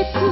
tout.